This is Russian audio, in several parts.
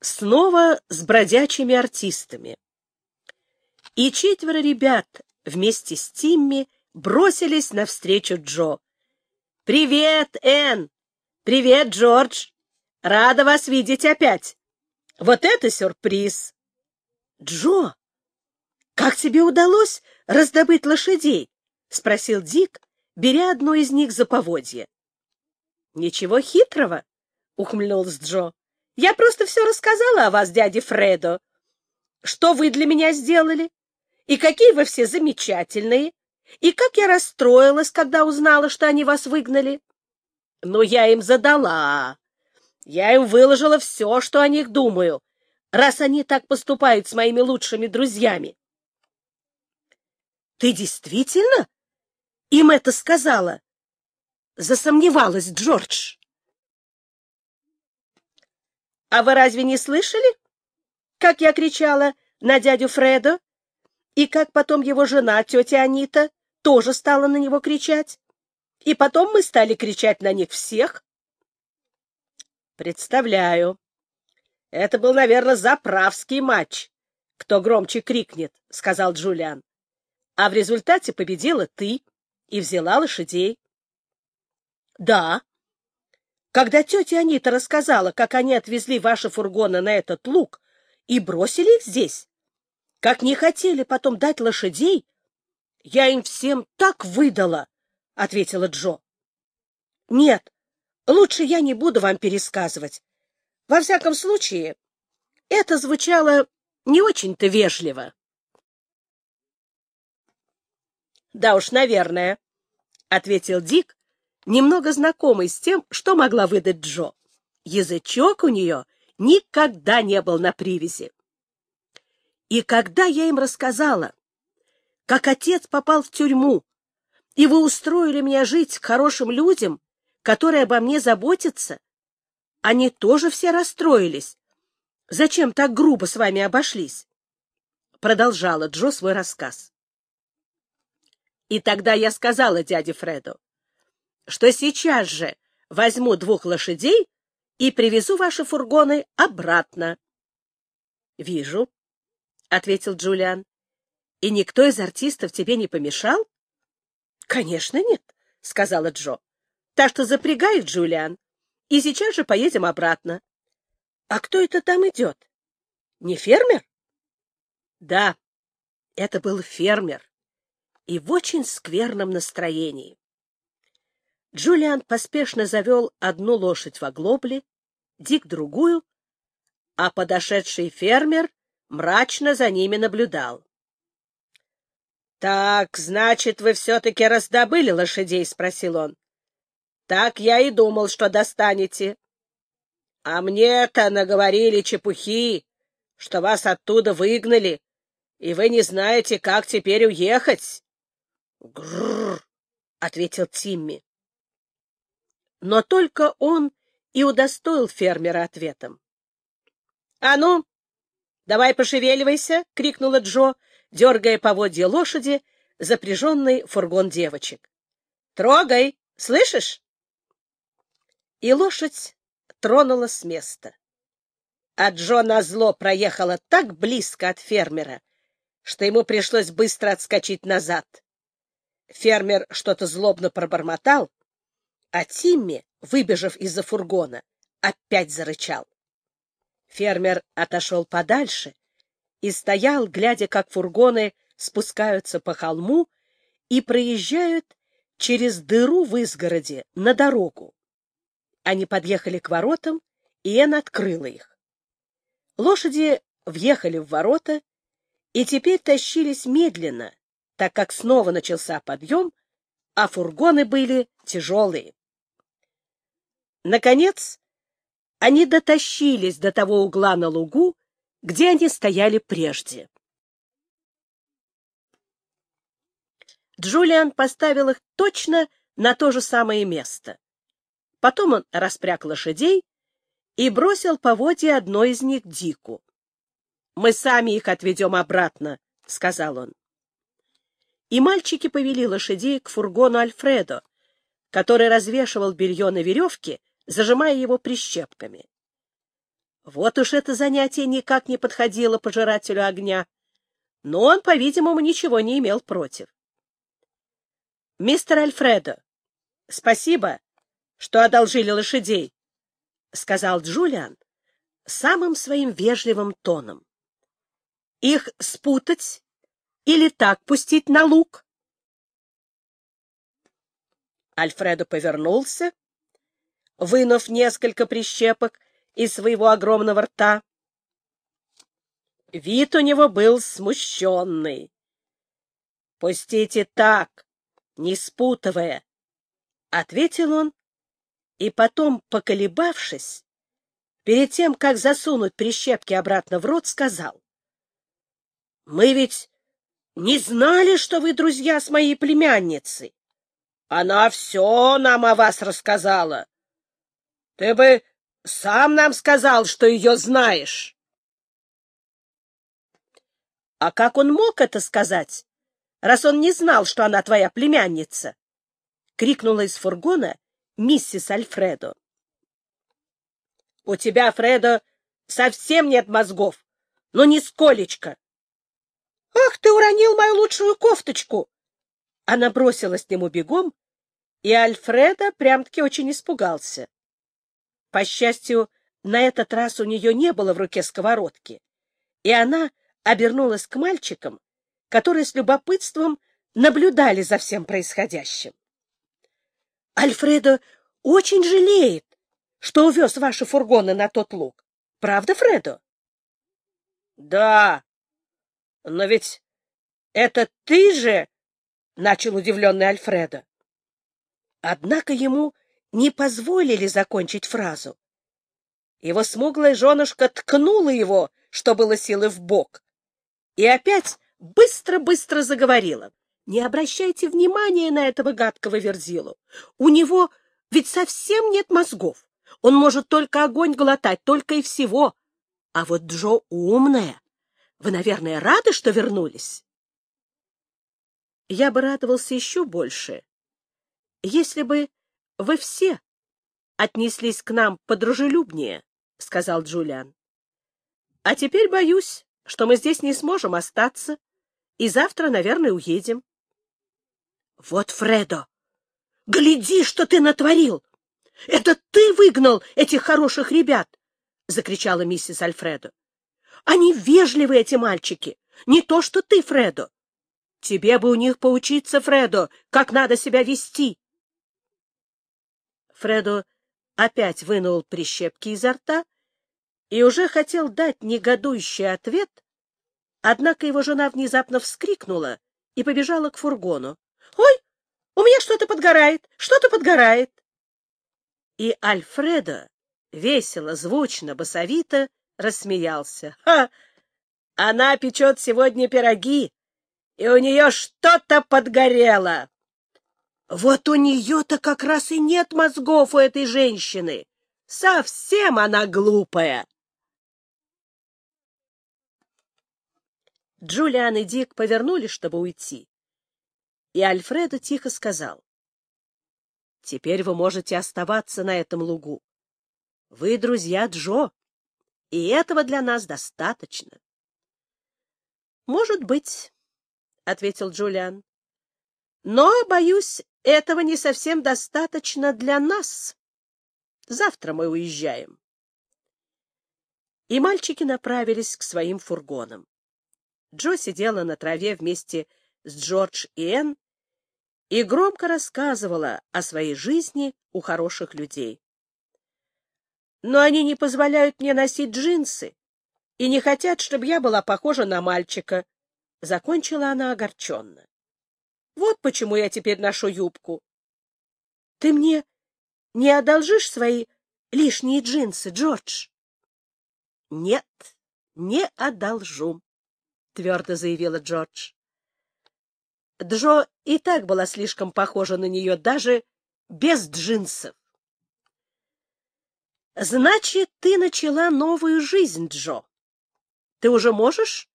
снова с бродячими артистами. И четверо ребят вместе с Тимми бросились навстречу Джо. «Привет, Энн! Привет, Джордж! Рада вас видеть опять! Вот это сюрприз!» «Джо, как тебе удалось раздобыть лошадей?» — спросил Дик, беря одну из них за поводье. «Ничего хитрого», — ухмыльнулся Джо. «Я просто все рассказала о вас дяде Фредо. Что вы для меня сделали? И какие вы все замечательные! И как я расстроилась, когда узнала, что они вас выгнали! Но я им задала. Я им выложила все, что о них думаю, раз они так поступают с моими лучшими друзьями. — Ты действительно им это сказала? — засомневалась Джордж. — А вы разве не слышали, как я кричала на дядю Фредо, и как потом его жена, тетя Анита, тоже стала на него кричать? И потом мы стали кричать на них всех? — Представляю. Это был, наверное, заправский матч. Кто громче крикнет, — сказал Джулиан. А в результате победила ты и взяла лошадей. — Да. Когда тетя Анита рассказала, как они отвезли ваши фургоны на этот луг и бросили их здесь, как не хотели потом дать лошадей, я им всем так выдала, — ответила Джо. — Нет, лучше я не буду вам пересказывать. Во всяком случае, это звучало не очень-то вежливо. — Да уж, наверное, — ответил Дик, немного знакомый с тем, что могла выдать Джо. Язычок у нее никогда не был на привязи. И когда я им рассказала, как отец попал в тюрьму, и вы устроили меня жить к хорошим людям, которые обо мне заботятся, они тоже все расстроились. Зачем так грубо с вами обошлись? Продолжала Джо свой рассказ. И тогда я сказала дяде Фреду, что сейчас же возьму двух лошадей и привезу ваши фургоны обратно. — Вижу, — ответил Джулиан. — И никто из артистов тебе не помешал? — Конечно, нет, — сказала Джо. — Так что запрягай их, Джулиан, и сейчас же поедем обратно. — А кто это там идет? Не фермер? — Да, это был фермер и в очень скверном настроении. Джулиан поспешно завел одну лошадь в оглобле, Дик другую, а подошедший фермер мрачно за ними наблюдал. — Так, значит, вы все-таки раздобыли лошадей? — спросил он. — Так я и думал, что достанете. — А мне-то наговорили чепухи, что вас оттуда выгнали, и вы не знаете, как теперь уехать. Грррр, ответил Тимми. Но только он и удостоил фермера ответом. — А ну, давай пошевеливайся! — крикнула Джо, дергая поводья лошади, запряженный фургон девочек. — Трогай, слышишь? И лошадь тронула с места. А Джо назло проехала так близко от фермера, что ему пришлось быстро отскочить назад. Фермер что-то злобно пробормотал, а Тимми, выбежав из-за фургона, опять зарычал. Фермер отошел подальше и стоял, глядя, как фургоны спускаются по холму и проезжают через дыру в изгороде на дорогу. Они подъехали к воротам, и Эн открыла их. Лошади въехали в ворота и теперь тащились медленно, так как снова начался подъем, а фургоны были тяжелые. Наконец, они дотащились до того угла на лугу, где они стояли прежде. Джулиан поставил их точно на то же самое место. Потом он распряг лошадей и бросил поводья одной из них Дику. — Мы сами их отведем обратно, — сказал он и мальчики повели лошадей к фургону Альфредо, который развешивал белье на веревке, зажимая его прищепками. Вот уж это занятие никак не подходило пожирателю огня, но он, по-видимому, ничего не имел против. — Мистер Альфредо, спасибо, что одолжили лошадей, — сказал Джулиан самым своим вежливым тоном. — Их спутать или так пустить на луг? Альфредо повернулся, вынув несколько прищепок из своего огромного рта. Вид у него был смущенный. — Пустите так, не спутывая, — ответил он, и потом, поколебавшись, перед тем, как засунуть прищепки обратно в рот, сказал. — Мы ведь не знали, что вы друзья с моей племянницей. Она все нам о вас рассказала. Ты бы сам нам сказал, что ее знаешь. А как он мог это сказать, раз он не знал, что она твоя племянница? крикнула из фургона миссис Альфредо. У тебя, Фредо, совсем нет мозгов, но нисколечко. Ах, ты уронил мою лучшую кофточку! Она бросилась к нему бегом, и Альфреда прям-таки очень испугался. По счастью, на этот раз у нее не было в руке сковородки, и она обернулась к мальчикам, которые с любопытством наблюдали за всем происходящим. — Альфредо очень жалеет, что увез ваши фургоны на тот луг. Правда, Фредо? — Да, но ведь это ты же, — начал удивленный Альфредо. Однако ему не позволили закончить фразу. Его смуглая женушка ткнула его, что было силы в бок, и опять быстро-быстро заговорила. Не обращайте внимания на этого гадкого верзилу. У него ведь совсем нет мозгов. Он может только огонь глотать, только и всего. А вот Джо умная. Вы, наверное, рады, что вернулись? Я бы радовался еще больше, если бы вы все отнеслись к нам подружелюбнее, — сказал Джулиан. — А теперь боюсь, что мы здесь не сможем остаться, и завтра, наверное, уедем. — Вот, Фредо, гляди, что ты натворил! Это ты выгнал этих хороших ребят! — закричала миссис Альфредо. — Они вежливые, эти мальчики, не то что ты, Фредо. Тебе бы у них поучиться, Фредо, как надо себя вести. Фредо опять вынул прищепки изо рта и уже хотел дать негодующий ответ, однако его жена внезапно вскрикнула и побежала к фургону. — Ой, у меня что-то подгорает, что-то подгорает! И Альфредо весело, звучно, басовито рассмеялся. — Ха! Она печет сегодня пироги, и у нее что-то подгорело! Вот у нее-то как раз и нет мозгов у этой женщины. Совсем она глупая. Джулиан и Дик повернулись, чтобы уйти. И Альфредо тихо сказал. — Теперь вы можете оставаться на этом лугу. Вы друзья Джо, и этого для нас достаточно. — Может быть, — ответил Джулиан. — Но, боюсь, этого не совсем достаточно для нас. Завтра мы уезжаем. И мальчики направились к своим фургонам. Джо сидела на траве вместе с Джордж и Энн и громко рассказывала о своей жизни у хороших людей. Но они не позволяют мне носить джинсы и не хотят, чтобы я была похожа на мальчика. Закончила она огорченно. Вот почему я теперь ношу юбку. Ты мне не одолжишь свои лишние джинсы, Джордж? — Нет, не одолжу, — твердо заявила Джордж. Джо и так была слишком похожа на нее, даже без джинсов. — Значит, ты начала новую жизнь, Джо. Ты уже можешь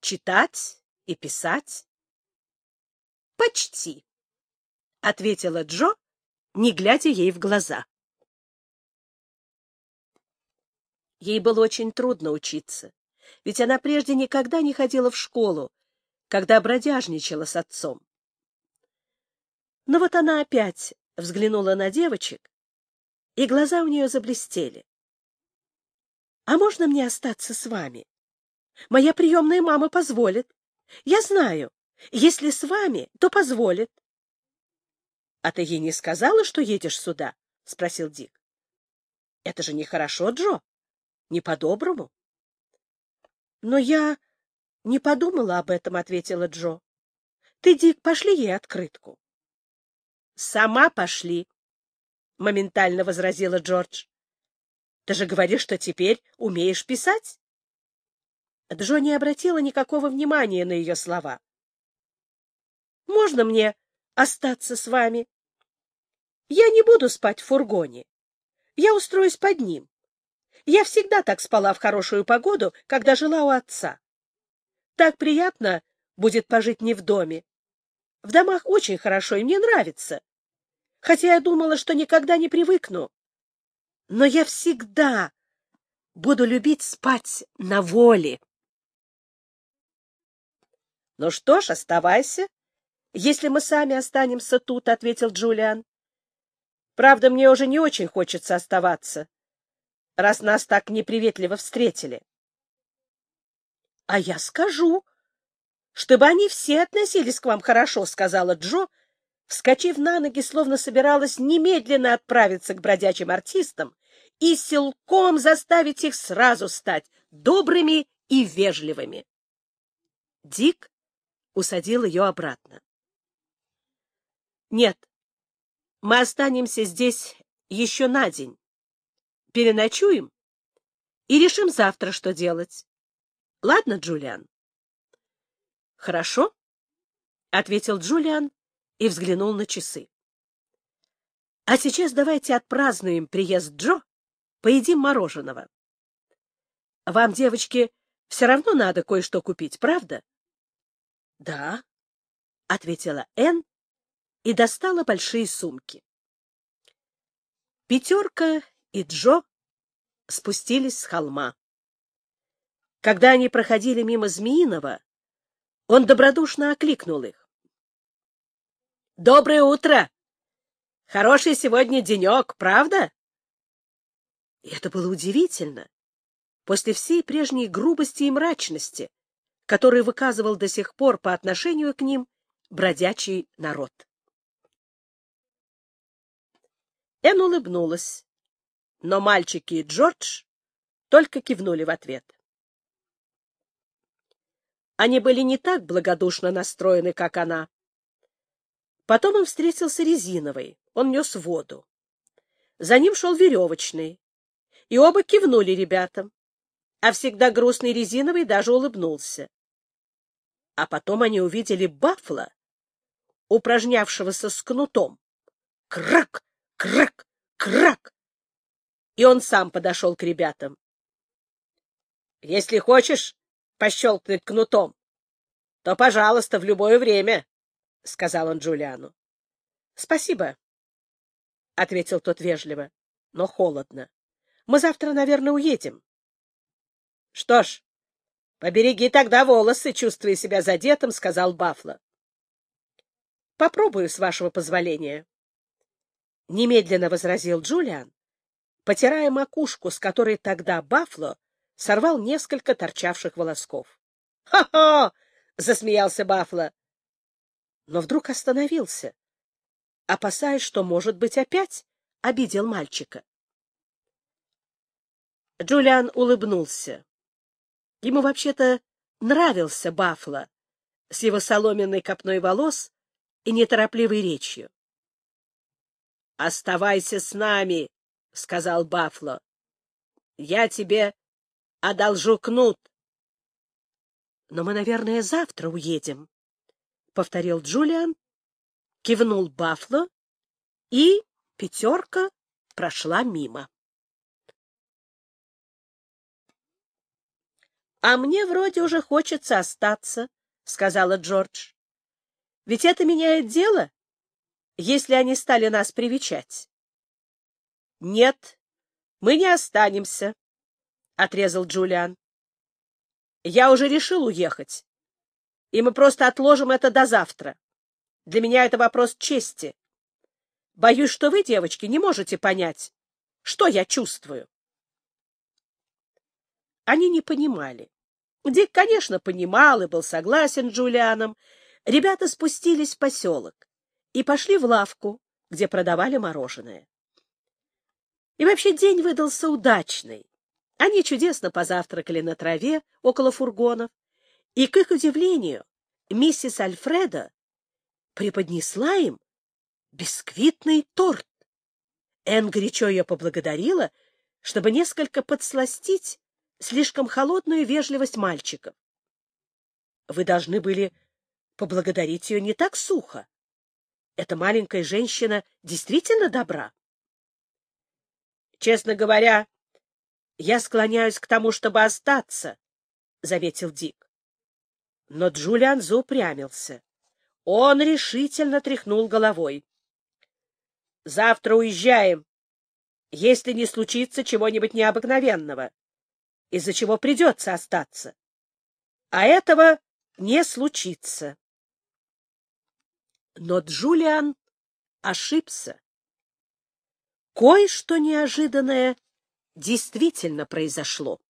читать и писать? — Почти, — ответила Джо, не глядя ей в глаза. Ей было очень трудно учиться, ведь она прежде никогда не ходила в школу, когда бродяжничала с отцом. Но вот она опять взглянула на девочек, и глаза у нее заблестели. — А можно мне остаться с вами? Моя приемная мама позволит. Я знаю, если с вами, то позволит. — А ты ей не сказала, что едешь сюда? — спросил Дик. — Это же нехорошо, Джо. Не по-доброму. — Но я не подумала об этом, — ответила Джо. — Ты, Дик, пошли ей открытку. — Сама пошли, — моментально возразила Джордж. — Ты же говоришь, что теперь умеешь писать? Джо не обратила никакого внимания на ее слова. — Можно мне остаться с вами? Я не буду спать в фургоне. Я устроюсь под ним. Я всегда так спала в хорошую погоду, когда жила у отца. Так приятно будет пожить не в доме. В домах очень хорошо, и мне нравится. Хотя я думала, что никогда не привыкну. Но я всегда буду любить спать на воле. — Ну что ж, оставайся, если мы сами останемся тут, — ответил Джулиан. — Правда, мне уже не очень хочется оставаться, раз нас так неприветливо встретили. — А я скажу, чтобы они все относились к вам хорошо, — сказала Джо, вскочив на ноги, словно собиралась немедленно отправиться к бродячим артистам и силком заставить их сразу стать добрыми и вежливыми. Дик усадил ее обратно. — Нет, мы останемся здесь еще на день. Переночуем и решим завтра, что делать. Ладно, Джулиан? — Хорошо, — ответил Джулиан и взглянул на часы. — А сейчас давайте отпразднуем приезд Джо, поедим мороженого. — Вам, девочки, все равно надо кое-что купить, правда? —— Да, — ответила Энн и достала большие сумки. Пятерка и Джо спустились с холма. Когда они проходили мимо Змеиного, он добродушно окликнул их. — Доброе утро! Хороший сегодня денек, правда? И это было удивительно. После всей прежней грубости и мрачности, который выказывал до сих пор по отношению к ним бродячий народ. Эн улыбнулась, но мальчики и Джордж только кивнули в ответ. Они были не так благодушно настроены, как она. Потом он встретился резиновый, он нес воду. За ним шел веревочный, и оба кивнули ребятам, а всегда грустный резиновый даже улыбнулся. А потом они увидели Баффла, упражнявшегося с кнутом. Крак! И он сам подошел к ребятам. — Если хочешь пощелкнуть кнутом, то, пожалуйста, в любое время, — сказал он Джулиану. — Спасибо, — ответил тот вежливо, но холодно. — Мы завтра, наверное, уедем. — Что ж, — Побереги тогда волосы, чувствуя себя задетым, — сказал Бафло. — Попробую, с вашего позволения. Немедленно возразил Джулиан, потирая макушку, с которой тогда Бафло сорвал несколько торчавших волосков. «Ха — засмеялся Бафло. Но вдруг остановился, опасаясь, что, может быть, опять обидел мальчика. Джулиан улыбнулся. Ему вообще-то нравился Бафло с его соломенной копной волос и неторопливой речью. — Оставайся с нами, — сказал Бафло. — Я тебе одолжу кнут. — Но мы, наверное, завтра уедем, — повторил Джулиан, кивнул Бафло, и пятерка прошла мимо. А мне вроде уже хочется остаться, — сказала Джордж. — Ведь это меняет дело, если они стали нас привечать. — Нет, мы не останемся, — отрезал Джулиан. Я уже решил уехать, и мы просто отложим это до завтра. Для меня это вопрос чести. Боюсь, что вы, девочки, не можете понять, что я чувствую. Они не понимали. Дик, конечно, понимал и был согласен с Джулианом. Ребята спустились в поселок и пошли в лавку, где продавали мороженое. И вообще день выдался удачный. Они чудесно позавтракали на траве около фургонов, и, к их удивлению, миссис Альфреда преподнесла им бисквитный торт. Энн горячо ее поблагодарила, чтобы несколько подсластить слишком холодную вежливость мальчиков. Вы должны были поблагодарить ее не так сухо. Эта маленькая женщина действительно добра. Честно говоря, я склоняюсь к тому, чтобы остаться, — заметил Дик. Но Джулиан заупрямился. Он решительно тряхнул головой. — Завтра уезжаем, если не случится чего-нибудь необыкновенного, из-за чего придется остаться. А этого не случится. Но Джулиан ошибся. Кое-что неожиданное действительно произошло.